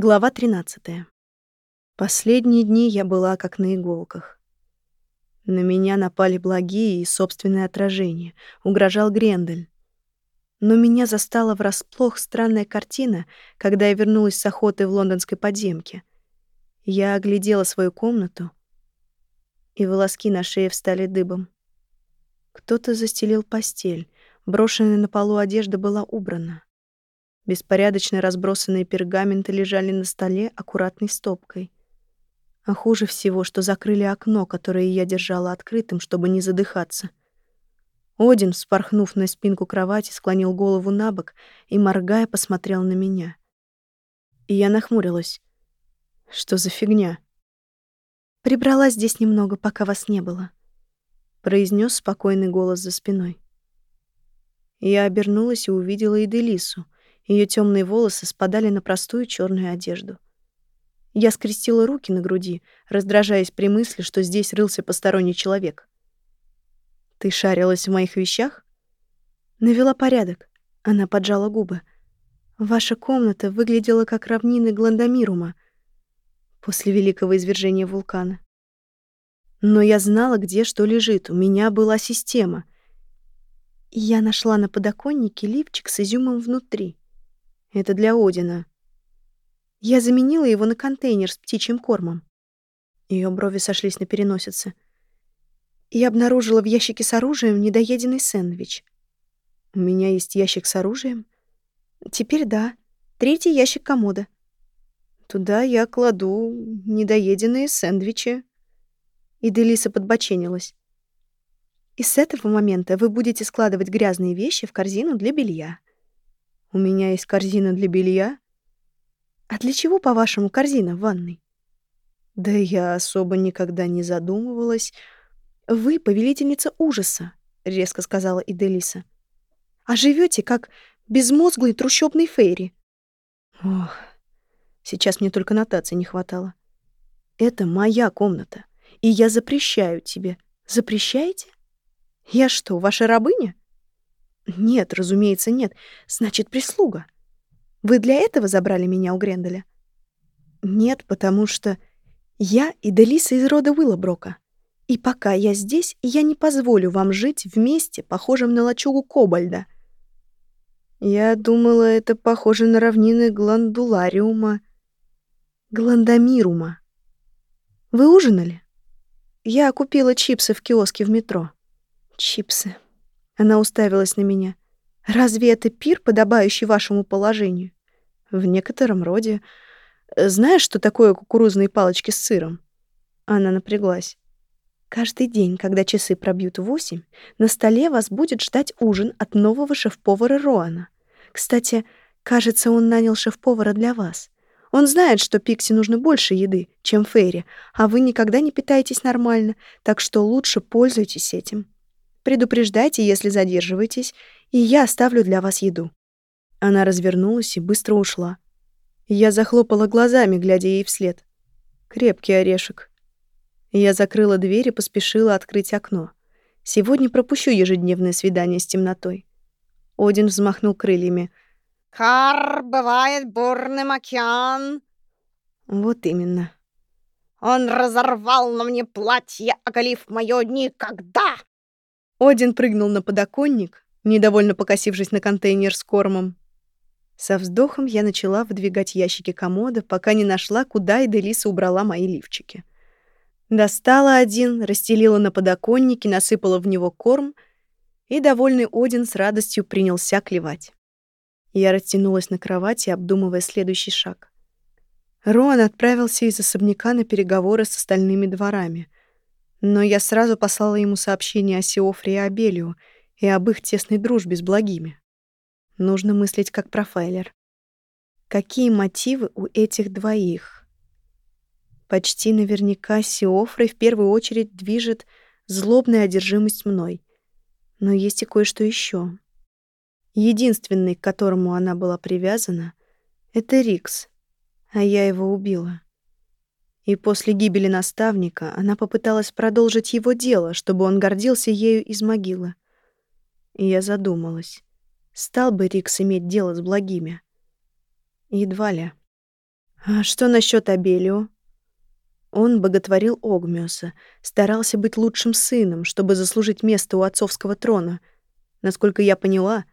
Глава 13. Последние дни я была как на иголках. На меня напали благие и собственное отражение. Угрожал Грендель. Но меня застала врасплох странная картина, когда я вернулась с охоты в лондонской подземке. Я оглядела свою комнату, и волоски на шее встали дыбом. Кто-то застелил постель, брошенная на полу одежда была убрана. Беспорядочно разбросанные пергаменты лежали на столе аккуратной стопкой. А хуже всего, что закрыли окно, которое я держала открытым, чтобы не задыхаться. Один, вспорхнув на спинку кровати, склонил голову на бок и, моргая, посмотрел на меня. И я нахмурилась. Что за фигня? «Прибрала здесь немного, пока вас не было», — произнес спокойный голос за спиной. Я обернулась и увидела Иделису — ее темные волосы спадали на простую черную одежду. Я скрестила руки на груди, раздражаясь при мысли, что здесь рылся посторонний человек. «Ты шарилась в моих вещах?» «Навела порядок». Она поджала губы. «Ваша комната выглядела как равнины Гландомирума после великого извержения вулкана. Но я знала, где что лежит, у меня была система. Я нашла на подоконнике лифчик с изюмом внутри. Это для Одина. Я заменила его на контейнер с птичьим кормом. Ее брови сошлись на переносице. И обнаружила в ящике с оружием недоеденный сэндвич. У меня есть ящик с оружием? Теперь да. Третий ящик комода. Туда я кладу недоеденные сэндвичи. И Делиса подбоченилась. И с этого момента вы будете складывать грязные вещи в корзину для белья. У меня есть корзина для белья. А для чего, по-вашему, корзина в ванной? Да я особо никогда не задумывалась. Вы повелительница ужаса, резко сказала Иделиса. А живете как безмозглый трущобный фейри. Ох, сейчас мне только нотации не хватало. Это моя комната, и я запрещаю тебе. Запрещаете? Я что, ваша рабыня? Нет, разумеется, нет. Значит, прислуга. Вы для этого забрали меня у Гренделя? Нет, потому что я и Делиса из рода Уиллоброка. И пока я здесь, я не позволю вам жить вместе, похожим на лачугу Кобальда. Я думала, это похоже на равнины Гландулариума. Гландомирума. Вы ужинали? Я купила чипсы в киоске в метро. Чипсы. Она уставилась на меня. «Разве это пир, подобающий вашему положению?» «В некотором роде. Знаешь, что такое кукурузные палочки с сыром?» Она напряглась. «Каждый день, когда часы пробьют восемь, на столе вас будет ждать ужин от нового шеф-повара Роана. Кстати, кажется, он нанял шеф-повара для вас. Он знает, что Пикси нужно больше еды, чем Ферри, а вы никогда не питаетесь нормально, так что лучше пользуйтесь этим». Предупреждайте, если задерживаетесь, и я оставлю для вас еду». Она развернулась и быстро ушла. Я захлопала глазами, глядя ей вслед. Крепкий орешек. Я закрыла дверь и поспешила открыть окно. Сегодня пропущу ежедневное свидание с темнотой. Один взмахнул крыльями. «Кар бывает бурным океан». Вот именно. «Он разорвал на мне платье, оголив моё никогда!» Один прыгнул на подоконник, недовольно покосившись на контейнер с кормом. Со вздохом я начала выдвигать ящики комода, пока не нашла, куда Эделиса убрала мои лифчики. Достала один, расстелила на подоконнике, насыпала в него корм, и довольный Один с радостью принялся клевать. Я растянулась на кровати, обдумывая следующий шаг. Роан отправился из особняка на переговоры с остальными дворами — но я сразу послала ему сообщение о Сиофре и Абелию и об их тесной дружбе с благими. Нужно мыслить как профайлер. Какие мотивы у этих двоих? Почти наверняка Сиофрой в первую очередь движет злобная одержимость мной. Но есть и кое-что еще. Единственный, к которому она была привязана, — это Рикс, а я его убила. И после гибели наставника она попыталась продолжить его дело, чтобы он гордился ею из могилы. И я задумалась, стал бы Рикс иметь дело с благими? Едва ли. А что насчет Абелио? Он боготворил Огмиуса, старался быть лучшим сыном, чтобы заслужить место у отцовского трона. Насколько я поняла,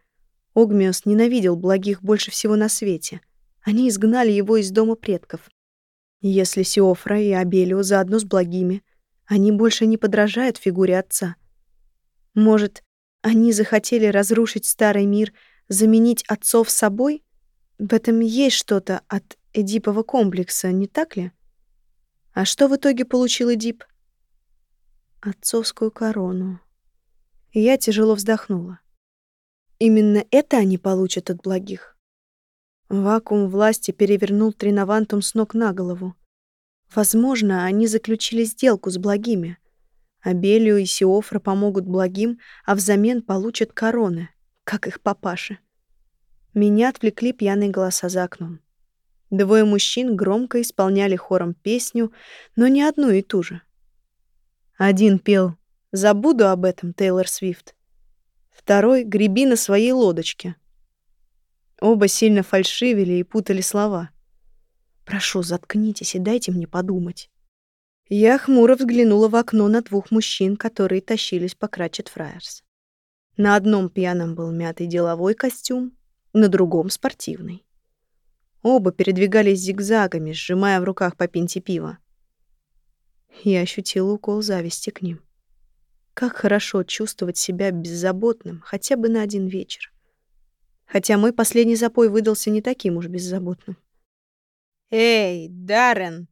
Огмиус ненавидел благих больше всего на свете. Они изгнали его из дома предков. Если Сиофра и Абелио заодно с благими, они больше не подражают фигуре отца. Может, они захотели разрушить старый мир, заменить отцов собой? В этом есть что-то от Эдипова комплекса, не так ли? А что в итоге получил Эдип? Отцовскую корону. Я тяжело вздохнула. Именно это они получат от благих. Вакуум власти перевернул Тринавантум с ног на голову. Возможно, они заключили сделку с благими. Абелию и Сиофра помогут благим, а взамен получат короны, как их папаши. Меня отвлекли пьяные голоса за окном. Двое мужчин громко исполняли хором песню, но не одну и ту же. Один пел «Забуду об этом, Тейлор Свифт». Второй «Греби на своей лодочке». Оба сильно фальшивили и путали слова. «Прошу, заткнитесь и дайте мне подумать». Я хмуро взглянула в окно на двух мужчин, которые тащились по Кратчет Фраерс. На одном пьяном был мятый деловой костюм, на другом — спортивный. Оба передвигались зигзагами, сжимая в руках по пинте пива. Я ощутила укол зависти к ним. Как хорошо чувствовать себя беззаботным хотя бы на один вечер. Хотя мой последний запой выдался не таким уж беззаботным. «Эй, Даррен!»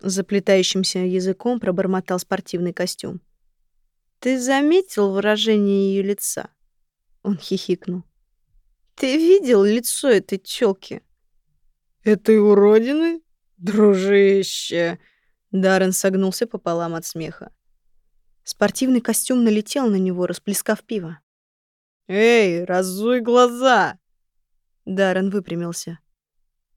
Заплетающимся языком пробормотал спортивный костюм. «Ты заметил выражение ее лица?» Он хихикнул. «Ты видел лицо этой тёлки?» «Этой уродины? Дружище!» Даррен согнулся пополам от смеха. Спортивный костюм налетел на него, расплескав пиво. «Эй, разуй глаза!» Даррен выпрямился.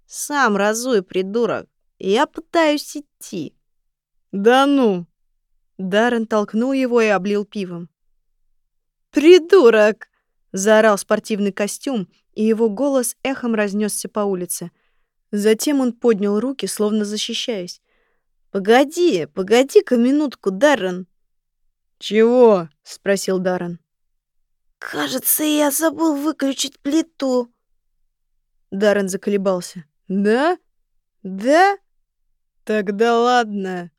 «Сам разуй, придурок! Я пытаюсь идти!» «Да ну!» Даррен толкнул его и облил пивом. «Придурок!» — заорал спортивный костюм, и его голос эхом разнесся по улице. Затем он поднял руки, словно защищаясь. «Погоди, погоди-ка минутку, Даррен!» «Чего?» — спросил Даррен. «Кажется, я забыл выключить плиту». Даррен заколебался. «Да? Да? Тогда ладно».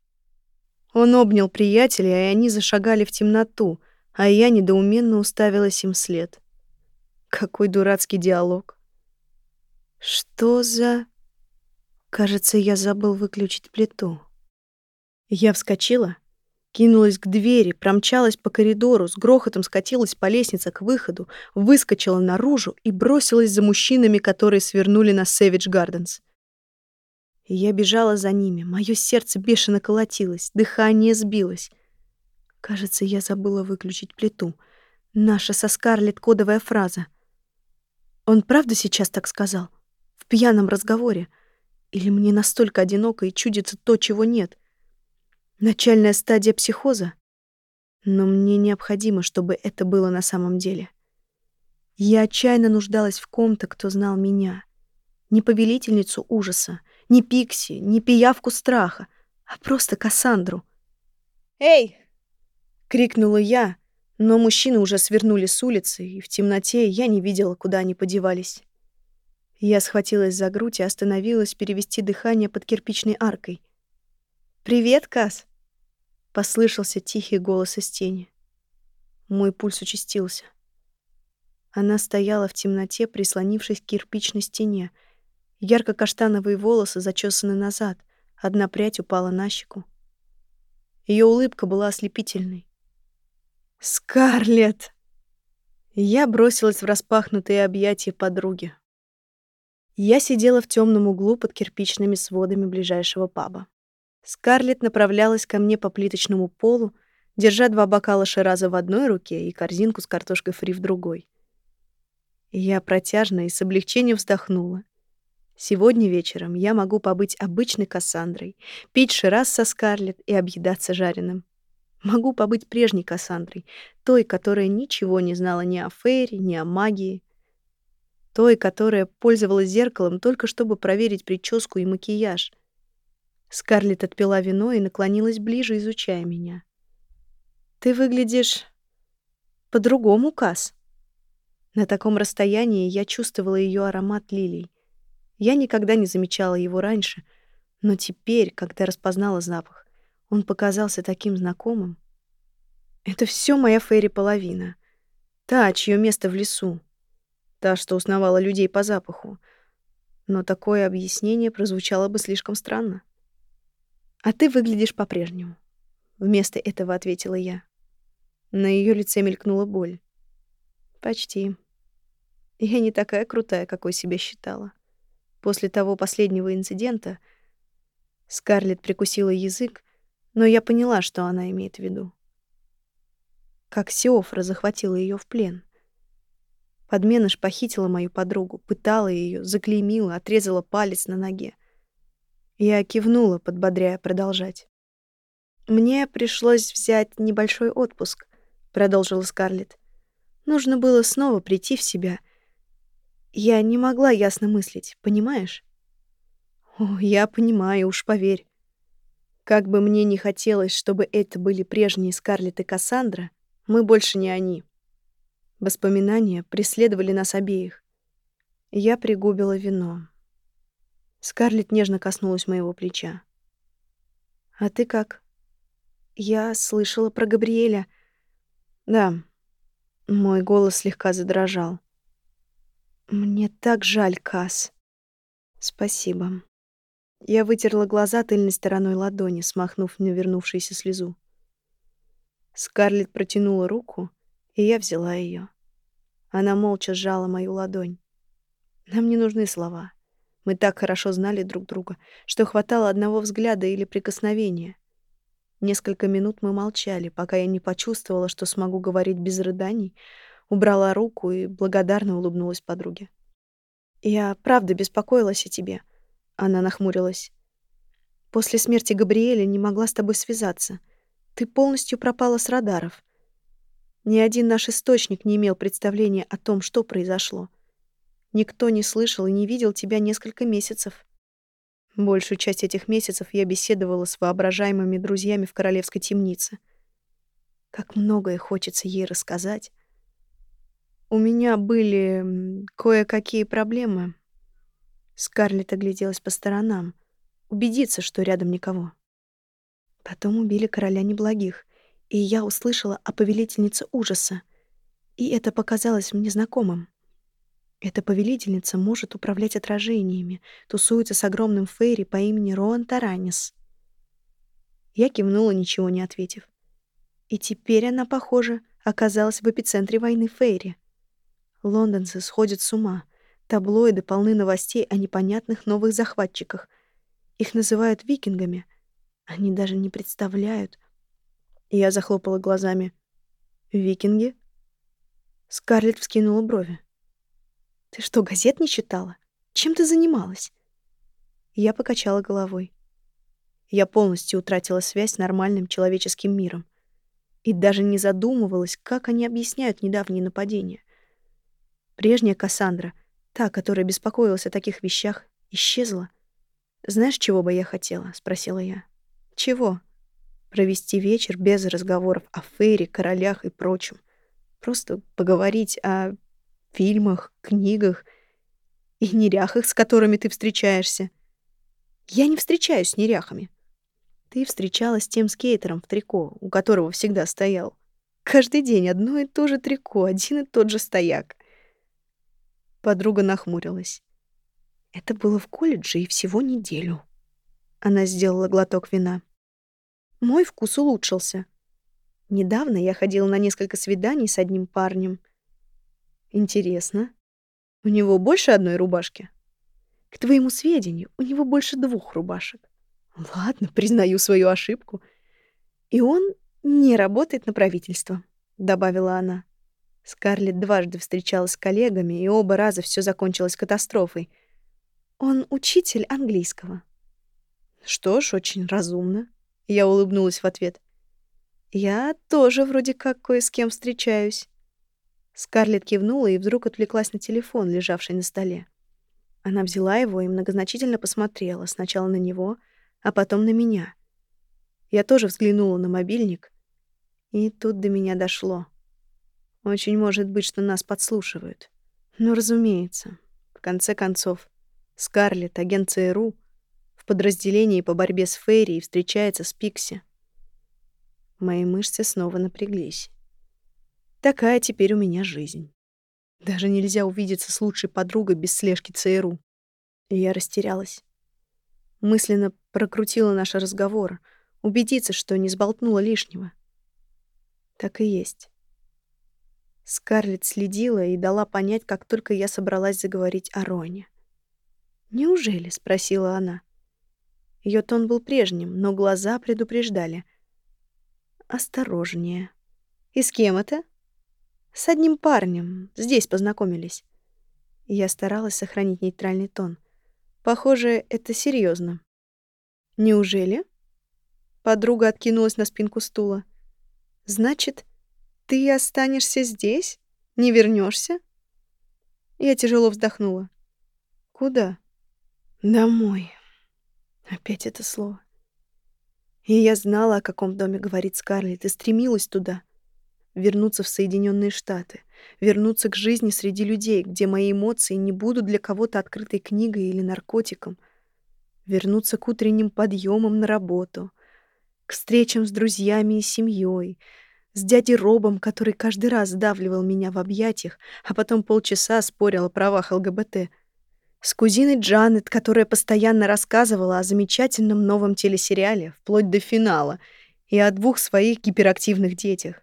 Он обнял приятеля, и они зашагали в темноту, а я недоуменно уставилась им вслед. Какой дурацкий диалог. Что за... Кажется, я забыл выключить плиту. Я вскочила, кинулась к двери, промчалась по коридору, с грохотом скатилась по лестнице к выходу, выскочила наружу и бросилась за мужчинами, которые свернули на Сэвидж Гарденс. Я бежала за ними, мое сердце бешено колотилось, дыхание сбилось. Кажется, я забыла выключить плиту. Наша со Скарлетт кодовая фраза. Он правда сейчас так сказал? В пьяном разговоре? — или мне настолько одиноко и чудится то, чего нет? Начальная стадия психоза? Но мне необходимо, чтобы это было на самом деле. Я отчаянно нуждалась в ком-то, кто знал меня. Не повелительницу ужаса, не Пикси, не пиявку страха, а просто Кассандру. «Эй!» — крикнула я, но мужчины уже свернули с улицы, и в темноте я не видела, куда они подевались. Я схватилась за грудь и остановилась перевести дыхание под кирпичной аркой. «Привет, Кас!» — послышался тихий голос из тени. Мой пульс участился. Она стояла в темноте, прислонившись к кирпичной стене. Ярко-каштановые волосы зачесаны назад, одна прядь упала на щеку. Ее улыбка была ослепительной. «Скарлетт!» Я бросилась в распахнутые объятия подруги. Я сидела в темном углу под кирпичными сводами ближайшего паба. Скарлетт направлялась ко мне по плиточному полу, держа два бокала шираза в одной руке и корзинку с картошкой фри в другой. Я протяжно и с облегчением вздохнула. Сегодня вечером я могу побыть обычной Кассандрой, пить шираз со Скарлетт и объедаться жареным. Могу побыть прежней Кассандрой, той, которая ничего не знала ни о Фейре, ни о магии, Той, которая пользовалась зеркалом только чтобы проверить прическу и макияж. Скарлетт отпила вино и наклонилась ближе, изучая меня. «Ты выглядишь по-другому, Кас. На таком расстоянии я чувствовала ее аромат лилий. Я никогда не замечала его раньше, но теперь, когда распознала запах, он показался таким знакомым. Это все моя Ферри-половина. Та, чье место в лесу. Та, что узнавала людей по запаху. Но такое объяснение прозвучало бы слишком странно. «А ты выглядишь по-прежнему», — вместо этого ответила я. На ее лице мелькнула боль. «Почти. Я не такая крутая, какой себя считала. После того последнего инцидента Скарлетт прикусила язык, но я поняла, что она имеет в виду. Как Сеофра захватила ее в плен. Подменыш похитила мою подругу, пытала ее, заклеймила, отрезала палец на ноге. Я кивнула, подбодряя продолжать. «Мне пришлось взять небольшой отпуск», — продолжила Скарлетт. «Нужно было снова прийти в себя — я не могла ясно мыслить, понимаешь? О, я понимаю, уж поверь. Как бы мне ни хотелось, чтобы это были прежние Скарлетт и Кассандра, мы больше не они. Воспоминания преследовали нас обеих. Я пригубила вино. Скарлетт нежно коснулась моего плеча. «А ты как?» «Я слышала про Габриэля». «Да». Мой голос слегка задрожал. Мне так жаль, Кас. Спасибо. Я вытерла глаза тыльной стороной ладони, смахнув навернувшуюся слезу. Скарлетт протянула руку, и я взяла ее. Она молча сжала мою ладонь. Нам не нужны слова. Мы так хорошо знали друг друга, что хватало одного взгляда или прикосновения. Несколько минут мы молчали, пока я не почувствовала, что смогу говорить без рыданий, убрала руку и благодарно улыбнулась подруге. «Я правда беспокоилась о тебе», — она нахмурилась. «После смерти Габриэля не могла с тобой связаться. Ты полностью пропала с радаров. Ни один наш источник не имел представления о том, что произошло. Никто не слышал и не видел тебя несколько месяцев. Большую часть этих месяцев я беседовала с воображаемыми друзьями в королевской темнице. Как многое хочется ей рассказать, у меня были кое-какие проблемы. Скарлетт огляделась по сторонам, убедиться, что рядом никого. Потом убили короля неблагих, и я услышала о повелительнице ужаса. И это показалось мне знакомым. Эта повелительница может управлять отражениями, тусуется с огромным фейри по имени Роан Таранис. Я кивнула, ничего не ответив. И теперь она, похоже, оказалась в эпицентре войны фейри. Лондонцы сходят с ума. Таблоиды полны новостей о непонятных новых захватчиках. Их называют викингами. Они даже не представляют. Я захлопала глазами. «Викинги?» Скарлетт вскинула брови. «Ты что, газет не читала? Чем ты занималась?» Я покачала головой. Я полностью утратила связь с нормальным человеческим миром. И даже не задумывалась, как они объясняют недавние нападения. Прежняя Кассандра, та, которая беспокоилась о таких вещах, исчезла. «Знаешь, чего бы я хотела?» — спросила я. «Чего?» «Провести вечер без разговоров о Фейре, королях и прочем. Просто поговорить о фильмах, книгах и неряхах, с которыми ты встречаешься. Я не встречаюсь с неряхами. Ты встречалась с тем скейтером в трико, у которого всегда стоял. Каждый день одно и то же трико, один и тот же стояк. Подруга нахмурилась. Это было в колледже и всего неделю. Она сделала глоток вина. Мой вкус улучшился. Недавно я ходила на несколько свиданий с одним парнем. Интересно. У него больше одной рубашки? К твоему сведению, у него больше двух рубашек. Ладно, признаю свою ошибку. И он не работает на правительство, добавила она. Скарлетт дважды встречалась с коллегами, и оба раза все закончилось катастрофой. Он учитель английского. Что ж, очень разумно. Я улыбнулась в ответ. Я тоже вроде как кое с кем встречаюсь. Скарлетт кивнула и вдруг отвлеклась на телефон, лежавший на столе. Она взяла его и многозначительно посмотрела сначала на него, а потом на меня. Я тоже взглянула на мобильник, и тут до меня дошло. Очень может быть, что нас подслушивают. Но, разумеется, в конце концов, Скарлетт, агент ЦРУ, в подразделении по борьбе с Ферри встречается с Пикси. Мои мышцы снова напряглись. Такая теперь у меня жизнь. Даже нельзя увидеться с лучшей подругой без слежки ЦРУ. И я растерялась. Мысленно прокрутила наш разговор, убедиться, что не сболтнула лишнего. Так и есть. Скарлетт следила и дала понять, как только я собралась заговорить о Роне. «Неужели?» — спросила она. Ее тон был прежним, но глаза предупреждали. «Осторожнее. И с кем это?» «С одним парнем. Здесь познакомились». Я старалась сохранить нейтральный тон. Похоже, это серьезно. «Неужели?» Подруга откинулась на спинку стула. «Значит, ты останешься здесь? Не вернешься? Я тяжело вздохнула. «Куда?» Домой. Опять это слово. И я знала, о каком доме говорит Скарлетт, и стремилась туда. Вернуться в Соединенные Штаты. Вернуться к жизни среди людей, где мои эмоции не будут для кого-то открытой книгой или наркотиком. Вернуться к утренним подъемам на работу. К встречам с друзьями и семьей. С дядей Робом, который каждый раз сдавливал меня в объятиях, а потом полчаса спорил о правах ЛГБТ — с кузиной Джанет, которая постоянно рассказывала о замечательном новом телесериале, вплоть до финала, и о двух своих гиперактивных детях.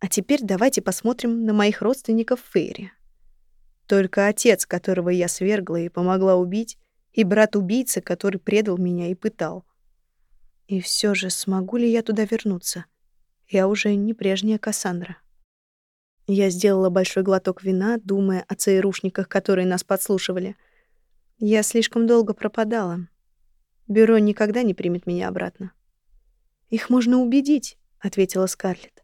А теперь давайте посмотрим на моих родственников Фейри. Только отец, которого я свергла и помогла убить, и брат-убийца, который предал меня и пытал. И все же смогу ли я туда вернуться? Я уже не прежняя Кассандра. Я сделала большой глоток вина, думая о ЦРУшниках, которые нас подслушивали. Я слишком долго пропадала. Бюро никогда не примет меня обратно. «Их можно убедить», — ответила Скарлетт.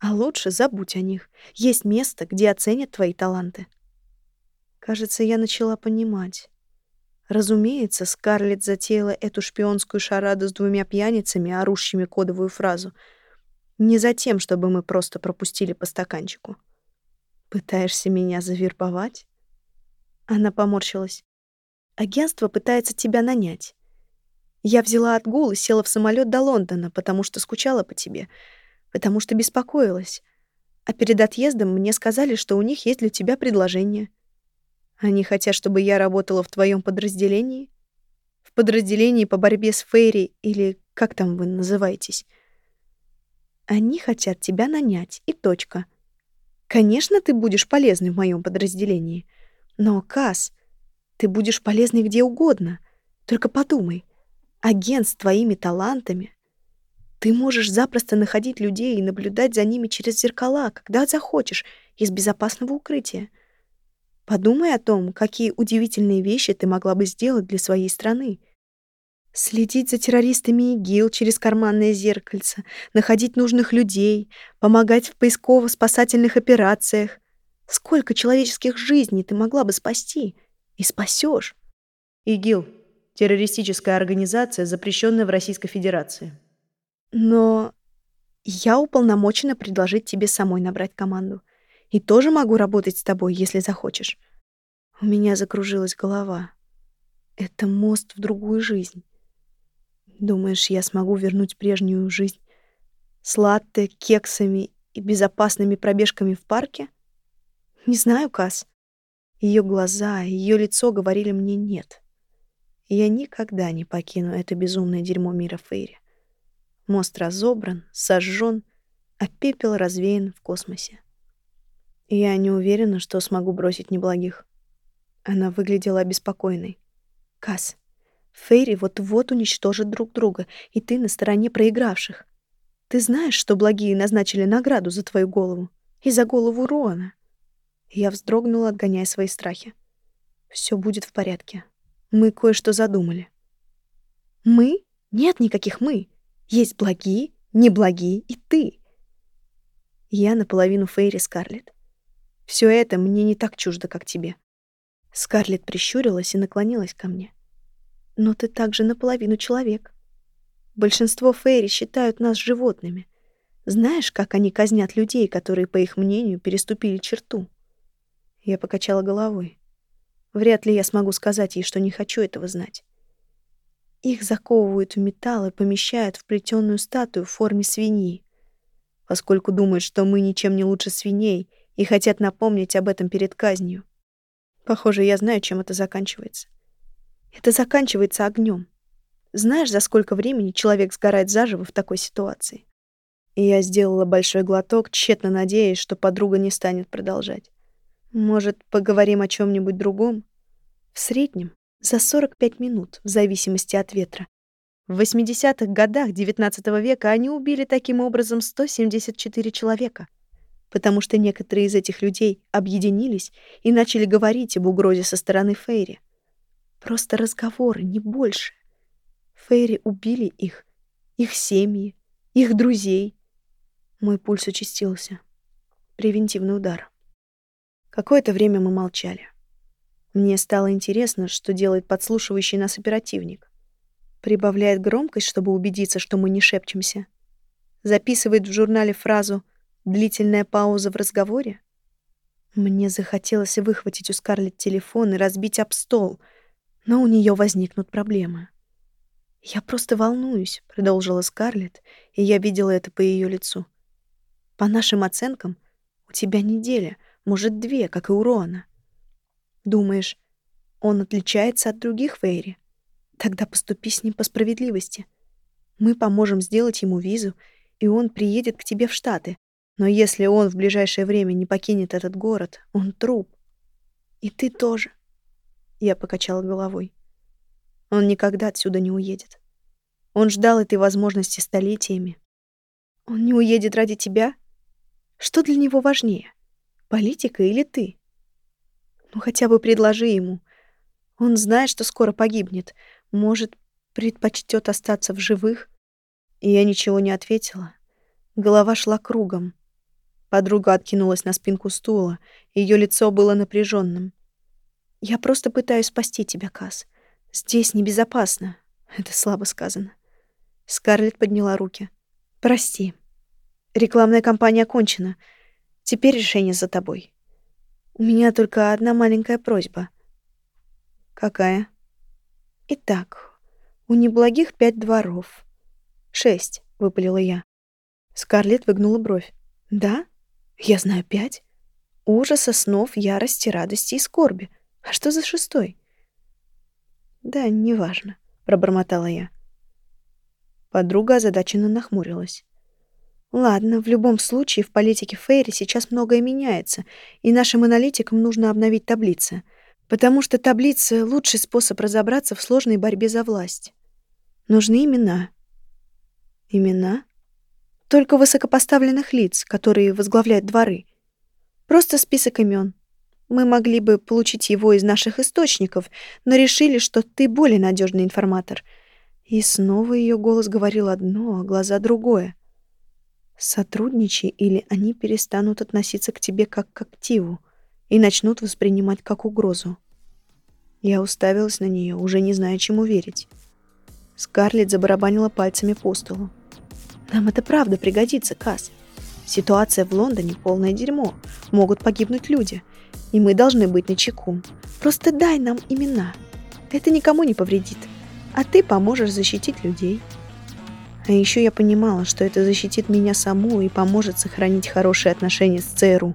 «А лучше забудь о них. Есть место, где оценят твои таланты». Кажется, я начала понимать. Разумеется, Скарлетт затеяла эту шпионскую шараду с двумя пьяницами, орущими кодовую фразу — не за тем, чтобы мы просто пропустили по стаканчику. Пытаешься меня завербовать? Она поморщилась. Агентство пытается тебя нанять. Я взяла отгул и села в самолет до Лондона, потому что скучала по тебе, потому что беспокоилась. А перед отъездом мне сказали, что у них есть для тебя предложение. Они хотят, чтобы я работала в твоем подразделении? В подразделении по борьбе с Фейри или как там вы называетесь? Они хотят тебя нанять, и точка. Конечно, ты будешь полезный в моем подразделении. Но, Кас, ты будешь полезный где угодно. Только подумай, агент с твоими талантами. Ты можешь запросто находить людей и наблюдать за ними через зеркала, когда захочешь, из безопасного укрытия. Подумай о том, какие удивительные вещи ты могла бы сделать для своей страны. Следить за террористами ИГИЛ через карманное зеркальце, находить нужных людей, помогать в поисково-спасательных операциях. Сколько человеческих жизней ты могла бы спасти? И спасешь. ИГИЛ — террористическая организация, запрещенная в Российской Федерации. Но я уполномочена предложить тебе самой набрать команду. И тоже могу работать с тобой, если захочешь. У меня закружилась голова. Это мост в другую жизнь. Думаешь, я смогу вернуть прежнюю жизнь с латте, кексами и безопасными пробежками в парке? Не знаю, Кас. Ее глаза, ее лицо говорили мне «нет». я никогда не покину это безумное дерьмо мира Фейри. Мост разобран, сожжен, а пепел развеян в космосе. Я не уверена, что смогу бросить неблагих. Она выглядела обеспокоенной. Кас, Фейри вот-вот уничтожат друг друга, и ты на стороне проигравших. Ты знаешь, что благие назначили награду за твою голову? И за голову Роана?» Я вздрогнула, отгоняя свои страхи. Все будет в порядке. Мы кое-что задумали». «Мы? Нет никаких «мы». Есть благие, неблагие и ты». Я наполовину Фейри Скарлетт. Все это мне не так чуждо, как тебе. Скарлетт прищурилась и наклонилась ко мне. Но ты также наполовину человек. Большинство Фейри считают нас животными. Знаешь, как они казнят людей, которые, по их мнению, переступили черту? Я покачала головой. Вряд ли я смогу сказать ей, что не хочу этого знать. Их заковывают в металл и помещают в плетеную статую в форме свиньи, поскольку думают, что мы ничем не лучше свиней и хотят напомнить об этом перед казнью. Похоже, я знаю, чем это заканчивается. Это заканчивается огнем. Знаешь, за сколько времени человек сгорает заживо в такой ситуации? И я сделала большой глоток, тщетно надеясь, что подруга не станет продолжать. Может, поговорим о чем нибудь другом? В среднем за 45 минут, в зависимости от ветра. В 80-х годах XIX века они убили таким образом 174 человека, потому что некоторые из этих людей объединились и начали говорить об угрозе со стороны Фейри. Просто разговоры, не больше. Фейри убили их, их семьи, их друзей. Мой пульс участился. Превентивный удар. Какое-то время мы молчали. Мне стало интересно, что делает подслушивающий нас оперативник. Прибавляет громкость, чтобы убедиться, что мы не шепчемся. Записывает в журнале фразу «длительная пауза в разговоре». Мне захотелось выхватить у Скарлетт телефон и разбить об стол, но у нее возникнут проблемы. «Я просто волнуюсь», — продолжила Скарлетт, и я видела это по ее лицу. «По нашим оценкам, у тебя неделя, может, две, как и у Рона. Думаешь, он отличается от других Фейри? Тогда поступи с ним по справедливости. Мы поможем сделать ему визу, и он приедет к тебе в Штаты. Но если он в ближайшее время не покинет этот город, он труп. И ты тоже. Я покачала головой. Он никогда отсюда не уедет. Он ждал этой возможности столетиями. Он не уедет ради тебя? Что для него важнее, политика или ты? Ну хотя бы предложи ему. Он знает, что скоро погибнет. Может, предпочтет остаться в живых? И я ничего не ответила. Голова шла кругом. Подруга откинулась на спинку стула. Ее лицо было напряженным. «Я просто пытаюсь спасти тебя, Кас. Здесь небезопасно». Это слабо сказано. Скарлетт подняла руки. «Прости. Рекламная кампания окончена. Теперь решение за тобой». У меня только одна маленькая просьба. Какая? Итак, у неблагих пять дворов. Шесть, выпалила я. Скарлетт выгнула бровь. Да? Я знаю пять. Ужаса, снов, ярости, радости и скорби. А что за шестой? Да, неважно, пробормотала я. Подруга озадаченно нахмурилась. Ладно, в любом случае в политике Фейри сейчас многое меняется, и нашим аналитикам нужно обновить таблицы, потому что таблицы — лучший способ разобраться в сложной борьбе за власть. Нужны имена. Имена? Только высокопоставленных лиц, которые возглавляют дворы. Просто список имен. Мы могли бы получить его из наших источников, но решили, что ты более надежный информатор. И снова ее голос говорил одно, а глаза другое. Сотрудничай, или они перестанут относиться к тебе как к активу и начнут воспринимать как угрозу. Я уставилась на нее, уже не зная, чему верить. Скарлетт забарабанила пальцами по столу. «Нам это правда пригодится, Кас. Ситуация в Лондоне полное дерьмо. Могут погибнуть люди. И мы должны быть начеку. Просто дай нам имена. Это никому не повредит. А ты поможешь защитить людей». А еще я понимала, что это защитит меня саму и поможет сохранить хорошие отношения с ЦРУ.